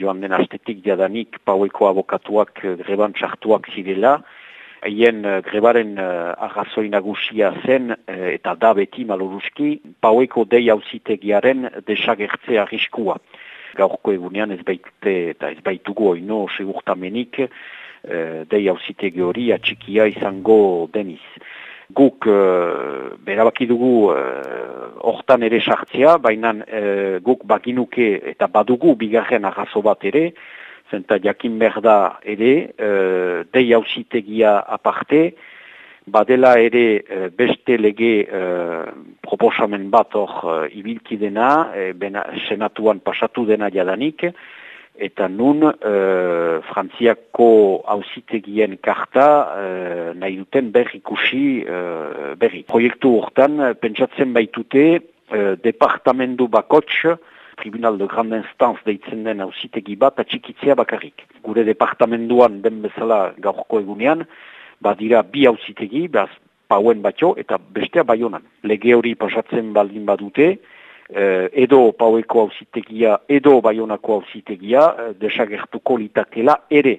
joan den astetik jadanik paueko abokatuak greban txartuak zirela, Haien uh, grebaren uh, arrazoi nagusia zen, eta da beti maloruski, paueko dei hauzitegiaren desagertzea arriskua. Gaurko egunean ez baitute eta ez baitugu oino segurtamenik uh, dei hauzitegi hori atxikia izango deniz guk uh, berabaki dugu eh, hortan ere sartzea, baina uh, guk bakinuke eta badugu bigarren arrazo bat ere, zenta jakin berda ere, uh, dei hausitegia aparte, badela ere uh, beste lege uh, proposamen bat hor uh, ibilki dena, uh, senatuan pasatu dena jadanik, eta nun uh, frantziako hausitegien karta uh, nahi duten berri ikusi uh, berri. Proiektu hortan, pentsatzen baitute, uh, departamendu bakots, Tribunal de Grande Instance deitzen den hausitegi bat, atxikitzea bakarrik. Gure departamenduan den bezala gaurko egunean, badira bi hausitegi, behaz, pauen batio, eta bestea baionan. Lege hori pasatzen baldin badute, eh, edo paueko hausitegia, edo baionako hausitegia, eh, desagertuko litakela ere.